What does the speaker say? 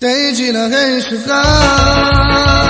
堆积了很许多。